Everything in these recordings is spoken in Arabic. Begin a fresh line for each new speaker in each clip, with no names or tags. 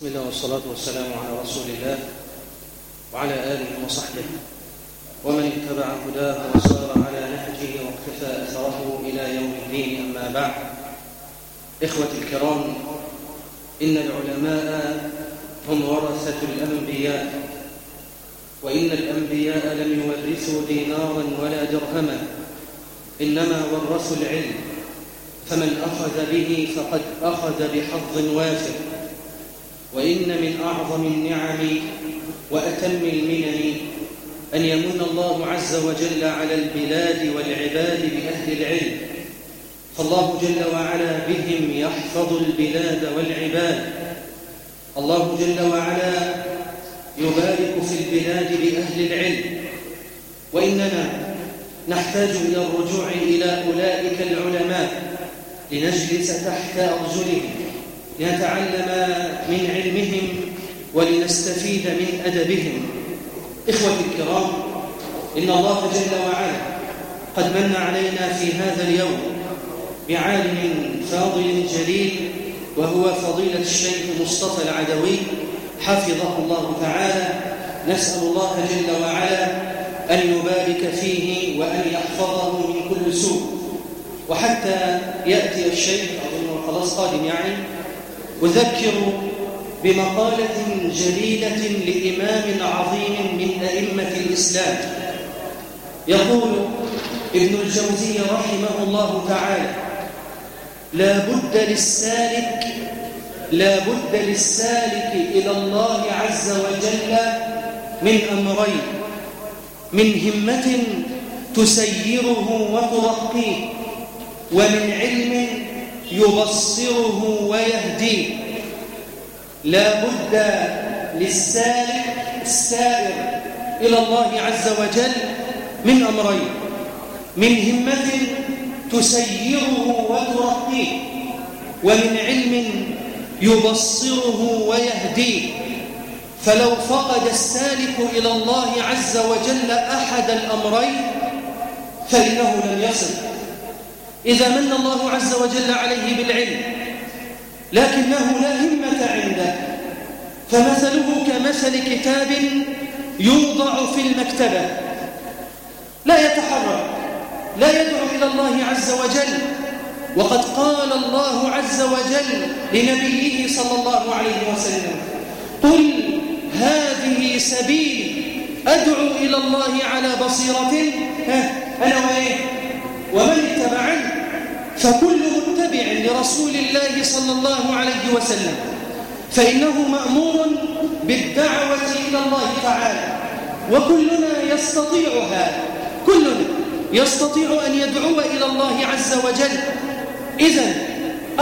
بسم الله والصلاة والسلام على رسول الله وعلى آله وصحبه. ومن اتبع هداه وسار على نهجه واقتفى أثره إلى يوم الدين أما بعد. إخوتي الكرام إن العلماء هم ورثة الأنبياء وإن الأنبياء لم يورثوا دينارا ولا درهما إنما ورثوا العلم فمن أخذ به فقد أخذ بحظ وافر وإن من أعظم النعم وأتم المنن أن يمن الله عز وجل على البلاد والعباد بأهل العلم. فالله جل وعلا بهم يحفظ البلاد والعباد. الله جل وعلا يبارك في البلاد بأهل العلم. وإننا نحتاج إلى الرجوع إلى أولئك العلماء لنجلس تحت أرجلهم. لنتعلم من علمهم ولنستفيد من أدبهم. إخوتي الكرام إن الله جل وعلا قد من علينا في هذا اليوم بعالم فاضل جليل وهو فضيلة الشيخ مصطفى العدوي حفظه الله تعالى. نسأل الله جل وعلا أن يبارك فيه وأن يحفظه من كل سوء. وحتى يأتي الشيخ أظن خلاص قادم يعني أذكر بمقالة جليلة لإمام عظيم من أئمة الإسلام. يقول ابن الجوزي رحمه الله تعالى لا بد للسالك لا بد للسالك إلى الله عز وجل من أمرين من همة تسيره وترقيه ومن علم يبصره ويهديه. لا بد للسالك السائر إلى الله عز وجل من أمرين. من همة تسيره وترقيه ومن علم يبصره ويهديه. فلو فقد السالك إلى الله عز وجل أحد الأمرين فإنه لم يصل. إذا من الله عز وجل عليه بالعلم لكنه لا همة عنده. فمثله كمثل كتاب يوضع في المكتبة. لا يتحرك لا يدعو إلى الله عز وجل. وقد قال الله عز وجل لنبيه صلى الله عليه وسلم قل هذه سبيلي أدعو إلى الله على بصيرة. أنا وإيه ومن اتبعني؟ فكل متبع لرسول الله صلى الله عليه وسلم فإنه مأمور بالدعوة إلى الله تعالى وكلنا يستطيع هذا كلنا يستطيع أن يدعو إلى الله عز وجل. إذا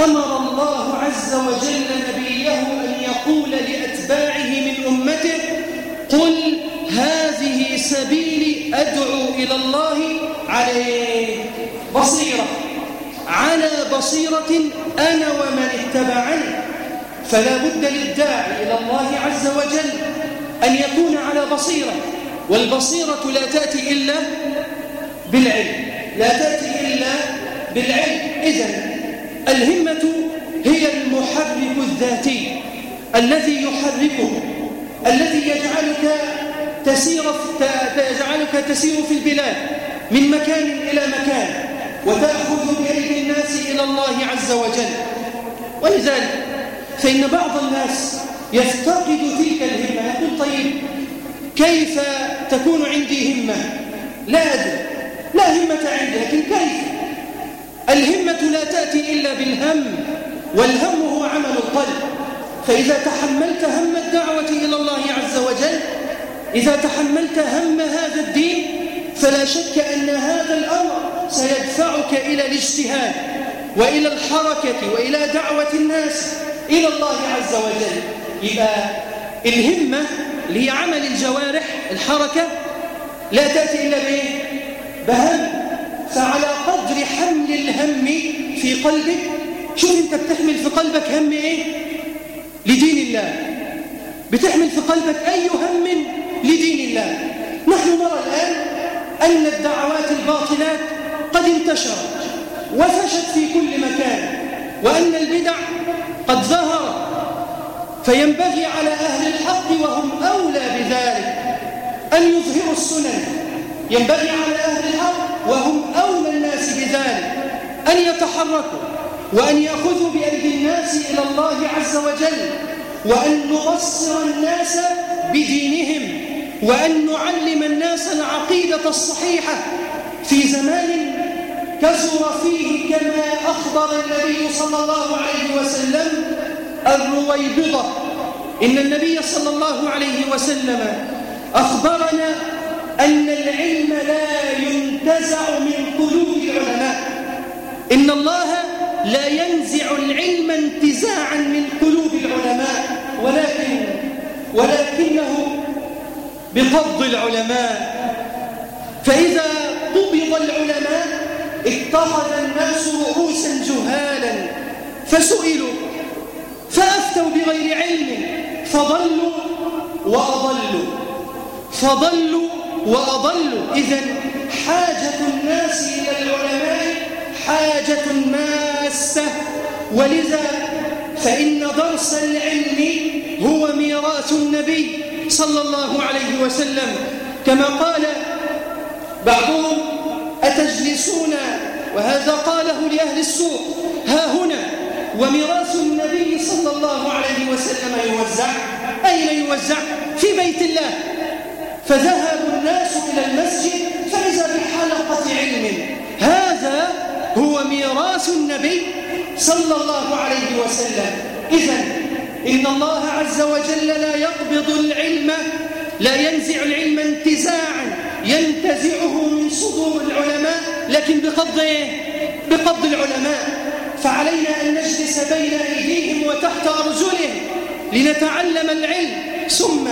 أمر الله عز وجل نبيه أن يقول لأتباعه من أمته قل هذه سبيلي أدعو إلى الله عليه. بصيرة. على بصيرة أنا ومن اتبعني. فلا بد للداعي إلى الله عز وجل أن يكون على بصيرة والبصيرة لا تأتي إلا بالعلم. لا تأتي إلا بالعلم. إذن الهمة هي المحرك الذاتي الذي يحركك الذي يجعلك تسير يجعلك تسير في البلاد من مكان إلى مكان وتأخذ بأيدي الناس إلى الله عز وجل. ولذلك فإن بعض الناس يفتقد تلك الهمة. يقول طيب كيف تكون عندي همة؟ لا أدري. لا همة عندي لكن كيف؟ الهمة لا تأتي إلا بالهم والهم هو عمل القلب. فإذا تحملت هم الدعوة إلى الله عز وجل إذا تحملت هم هذا الدين فلا شك أن هذا الأمر سيدفعك إلى الاجتهاد وإلى الحركة وإلى دعوة الناس إلى الله عز وجل يبقى الهمة اللي هي عمل الجوارح الحركة لا تأتي إلا بإيه؟ بهم فعلى قدر حمل الهم في قلبك شوف أنت بتحمل في قلبك هم إيه؟ لدين الله بتحمل في قلبك أي هم لدين الله نحن نرى الآن أن الدعوات الباطلات قد انتشرت وفشت في كل مكان وأن البدع قد ظهرت
فينبغي على أهل الحق وهم أولى بذلك أن يظهروا السنن. ينبغي على أهل الحق وهم أولى الناس بذلك أن يتحركوا وأن يأخذوا بأيدي الناس إلى الله عز وجل وأن نبصر الناس بدينهم. وأن نعلم الناس العقيدة الصحيحة في زمان كثر فيه كما أخبر النبي صلى الله عليه وسلم الرويبضة. إن النبي صلى الله عليه وسلم أخبرنا أن العلم لا ينتزع من قلوب العلماء. إن الله لا ينزع العلم انتزاعا من قلوب العلماء. ولكن ولكنه بقبض العلماء. فإذا قبض العلماء اتخذ الناس رؤوسا جهالا. فسئلوا فأفتوا بغير علم. فضلوا وأضلوا. فضلوا وأضلوا. إذا حاجة الناس إلى العلماء حاجة ماسة. ولذا فإن درس العلم هو ميراث النبي. صلى الله عليه وسلم كما قال بعضهم أتجلسون؟ وهذا قاله لأهل السوق. ها هنا وميراث النبي صلى الله عليه وسلم يوزع؟ أين يوزع؟ في بيت الله. فذهب الناس إلى المسجد فإذا بحلقة علم. هذا هو ميراث النبي صلى الله عليه وسلم. إذا إن الله عز وجل لا يقبض العلم لا ينزع العلم انتزاعا ينتزعه من صدور العلماء. لكن بقبض إيه؟ بقبض العلماء. فعلينا أن نجلس بين أيديهم وتحت أرجلهم لنتعلم العلم. ثم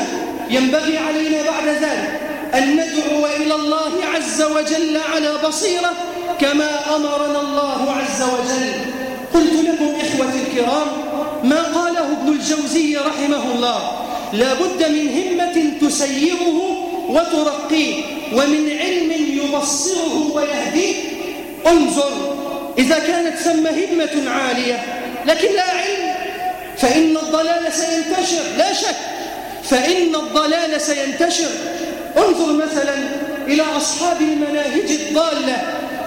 ينبغي علينا بعد ذلك أن ندعو إلى الله عز وجل على بصيرة كما أمرنا الله عز وجل. قلت لكم إخوتي الكرام ما قاله ابن الجوزي رحمه الله. لا بد من همة تسيره وترقيه ومن علم يبصره ويهديه. انظر إذا كانت ثم همة عالية لكن لا علم. فإن الضلال سينتشر لا شك. فإن الضلال سينتشر. انظر مثلا إلى أصحاب المناهج الضالة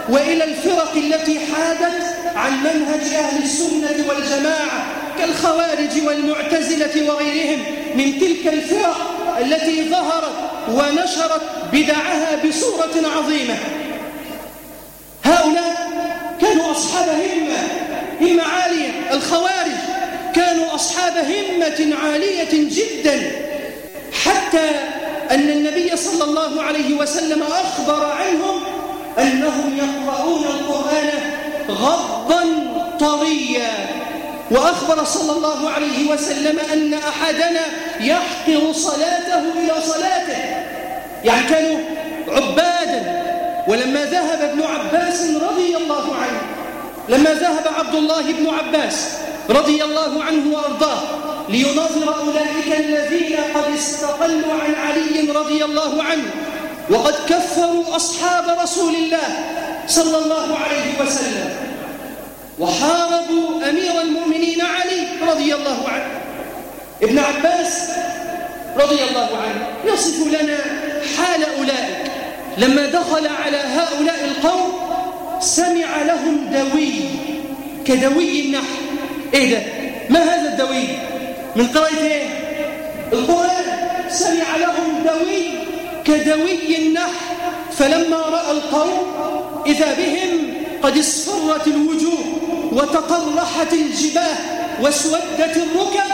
وإلى الفرق التي حادت عن منهج أهل السنة والجماعة. كالخوارج والمعتزلة وغيرهم من تلك الفرق التي ظهرت ونشرت بدعها بصورة عظيمة. هؤلاء كانوا أصحاب همة همة عالية. الخوارج كانوا أصحاب همة عالية جدا. حتى أن النبي صلى الله عليه وسلم أخبر عنهم أنهم يقرؤون القرآن غضا طريا وأخبر صلى الله عليه وسلم أن أحدنا يحقر صلاته إلى صلاته كانوا عبادا. ولما ذهب ابن عباس رضي الله عنه لما ذهب عبد الله بن عباس رضي الله عنه وأرضاه ليناظر أولئك الذين قد استقلوا عن علي رضي الله عنه وقد كفروا أصحاب رسول الله صلى الله عليه وسلم. وحاربوا أمير المؤمنين علي رضي الله عنه. ابن عباس رضي الله عنه يصف لنا حال أولئك. لما دخل على هؤلاء القوم سمع لهم دوي كدوي النحل. إيه ده؟ ما هذا الدوي؟ من قراءة إيه؟ القرآن. سمع لهم دوي كدوي النحل. فلما رأى القوم إذا بهم قد اصفرت الوجوه. وتقرحت الجباه واسودت الركب.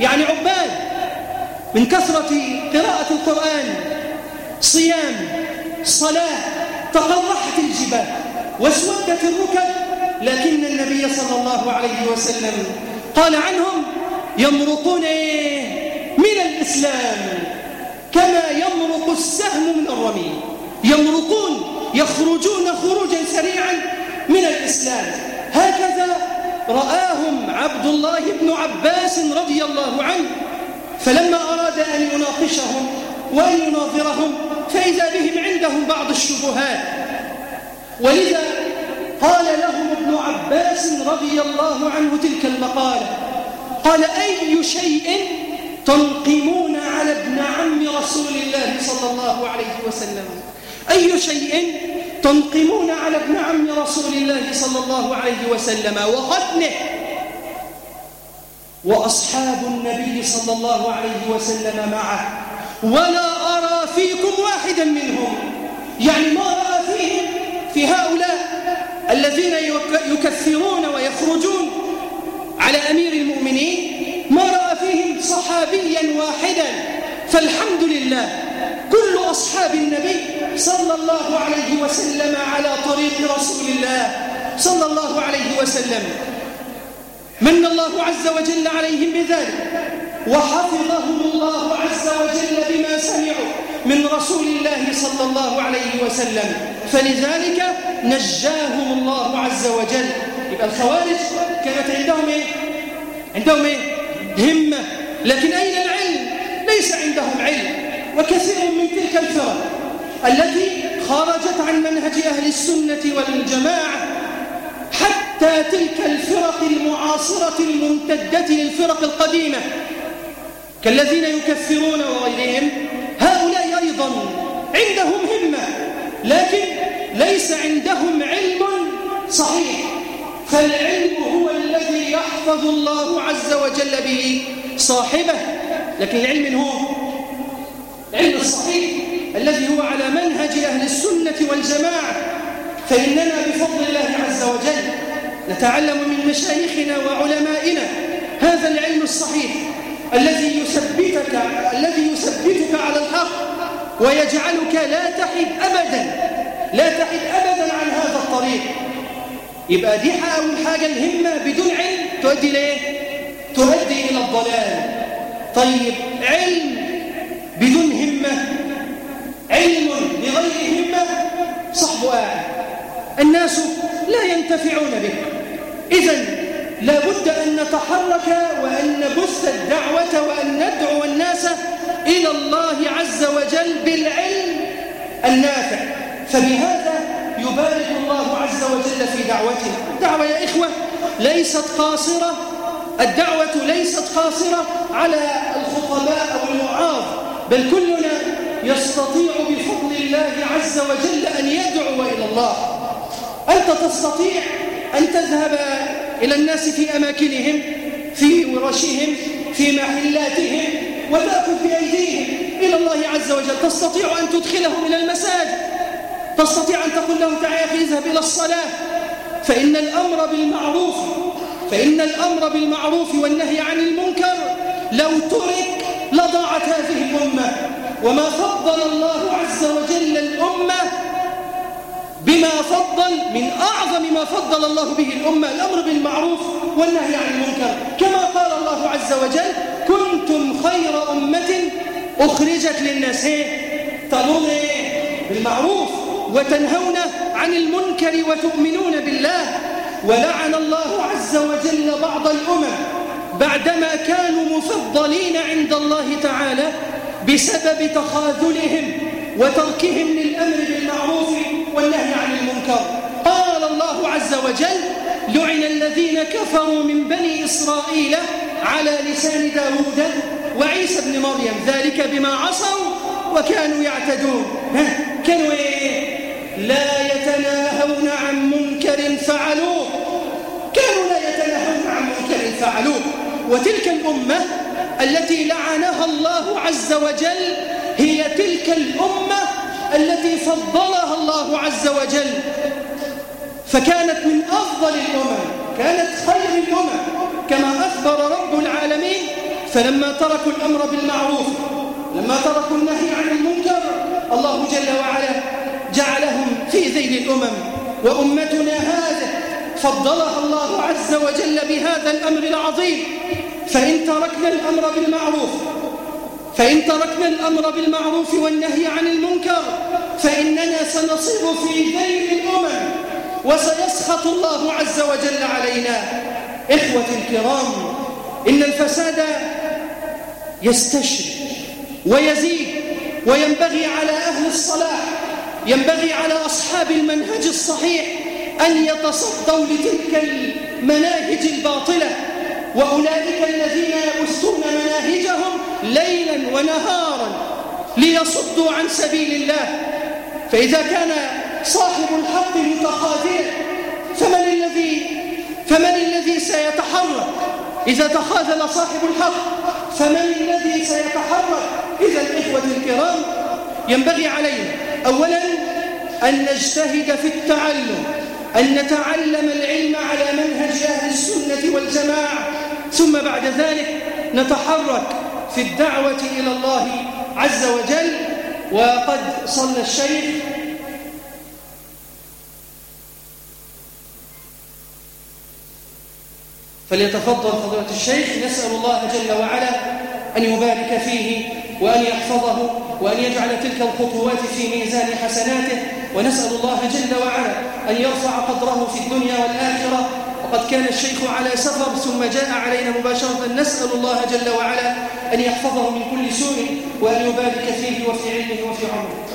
يعني عباد من كثرة قراءة القرآن صيام صلاة تقرحت الجباه واسودت الركب. لكن النبي صلى الله عليه وسلم قال عنهم يمرقون من الإسلام كما يمرق السهم من الرمي يمرقون يخرجون خروجا سريعا من الإسلام. هكذا رآهم عبد الله بن عباس رضي الله عنه فلما أراد أن يناقشهم وأن يناظرهم فإذا بهم عندهم بعض الشبهات. ولذا قال لهم ابن عباس رضي الله عنه تلك المقالة قال أي شيء تنقمون على ابن عم رسول الله صلى الله عليه وسلم؟ أي شيء تنقمون على ابن عم رسول الله صلى الله عليه وسلم وختنه وأصحاب النبي صلى الله عليه وسلم معه. ولا أرى فيكم واحدا منهم. يعني ما رأى فيهم في هؤلاء الذين يكثرون ويخرجون على أمير المؤمنين. ما رأى فيهم صحابيا واحدا. فالحمد لله. كل أصحاب النبي صلى الله عليه وسلم على طريق رسول الله. صلى الله عليه وسلم. من الله عز وجل عليهم بذلك. وحفظهم الله عز وجل بما سمعوا من رسول الله صلى الله عليه وسلم. فلذلك نجاهم الله عز وجل. يبقى الخوارج كانت عندهم إيه؟ عندهم إيه؟ همة. لكن أين العلم؟ ليس عندهم علم. وكثير من تلك الفرق. التي خرجت عن منهج أهل السنة والجماعة حتى تلك الفرق المعاصرة الممتدة للفرق القديمة. كالذين يكفرون وغيرهم هؤلاء أيضا عندهم همة لكن ليس عندهم علم صحيح. فالعلم هو الذي يحفظ الله عز وجل به صاحبه لكن العلم هو العلم الصحيح. الذي هو على منهج أهل السنة والجماعة. فإننا بفضل الله عز وجل نتعلم من مشايخنا وعلمائنا هذا العلم الصحيح الذي يثبتك الذي يثبتك على الحق ويجعلك لا تحد أبدا لا تحد أبدا عن هذا الطريق. يبقى دي أول حاجة الهمة بدون علم تؤدي ليه؟ تؤدي إلى الضلال. طيب علم بدون همة علم بغير همة الناس لا ينتفعون به إذن لابد أن نتحرك وأن نبث الدعوة وأن ندعو الناس إلى الله عز وجل بالعلم النافع. فبهذا يبارك الله عز وجل في دعوتنا. الدعوة يا إخوة ليست قاصرة. الدعوة ليست قاصرة على الخطباء أو الوعاظ بل كلنا يستطيع بفضل الله عز وجل أن يدعو إلى الله. أنت تستطيع أن تذهب إلى الناس في أماكنهم في ورشهم في محلاتهم وتأخذ بأيديهم إلى الله عز وجل. تستطيع أن تدخلهم إلى المساجد. تستطيع أن تقول له تعالى أخي اذهب إلى الصلاة. فإن الأمر بالمعروف فإن الأمر بالمعروف والنهي عن المنكر لو ترك لضاعت هذه الأمة. وما فضل الله عز وجل الأمة بما فضل من أعظم ما فضل الله به الأمة الأمر بالمعروف والنهي عن المنكر. كما قال الله عز وجل كنتم خير أمة أخرجت للناس. تأمرون بالمعروف وتنهون عن المنكر وتؤمنون بالله. ولعن الله عز وجل بعض الأمم بعدما كانوا مفضلين عند الله تعالى. بسبب تخاذلهم وتركهم للأمر بالمعروف والنهي عن المنكر. قال الله عز وجل لعن الذين كفروا من بني إسرائيل على لسان داود وعيسى بن مريم. ذلك بما عصوا وكانوا يعتدون. كانوا إيه؟ لا يتناهون عن منكر فعلوه. كانوا لا يتناهون عن منكر فعلوه. وتلك الأمة التي لعنها الله عز وجل هي تلك الأمة التي فضلها الله عز وجل. فكانت من أفضل الأمم كانت خير الأمم كما أخبر رب العالمين. فلما تركوا الأمر بالمعروف لما تركوا النهي عن المنكر الله جل وعلا جعلهم في ذيل الأمم. وأمتنا هذه فضلها الله عز وجل بهذا الأمر العظيم. فإن تركنا الأمر بالمعروف فإن تركنا الأمر بالمعروف والنهي عن المنكر فإننا سنصير في ذيل الأمم وسيسخط الله عز وجل علينا. إخوة الكرام إن الفساد يستشري ويزيد وينبغي على أهل الصلاح ينبغي على أصحاب المنهج الصحيح أن يتصدوا لتلك المناهج الباطلة. وأولئك الذين يبثون مناهجهم ليلا ونهارا ليصدوا عن سبيل الله. فإذا كان صاحب الحق متخاذلا فمن الذي فمن الذي سيتحرك؟ إذا تخاذل صاحب الحق فمن الذي سيتحرك؟ إذا الإخوة الكرام. ينبغي علينا أولا أن نجتهد في التعلم أن نتعلم العلم على منهج أهل السنة والجماعة. ثم بعد ذلك نتحرك في الدعوة إلى الله عز وجل وقد صلى الشيخ فليتفضل فضيلة الشيخ نسأل الله جل وعلا أن يبارك فيه وأن يحفظه وأن يجعل تلك الخطوات في ميزان حسناته ونسأل الله جل وعلا أن يرفع قدره في الدنيا والآخرة وقد كان الشيخ على سفر ثم جاء علينا مباشرة. نسأل الله جل وعلا أن يحفظه من كل سوء وأن يبارك فيه وفي علمه وفي عمره.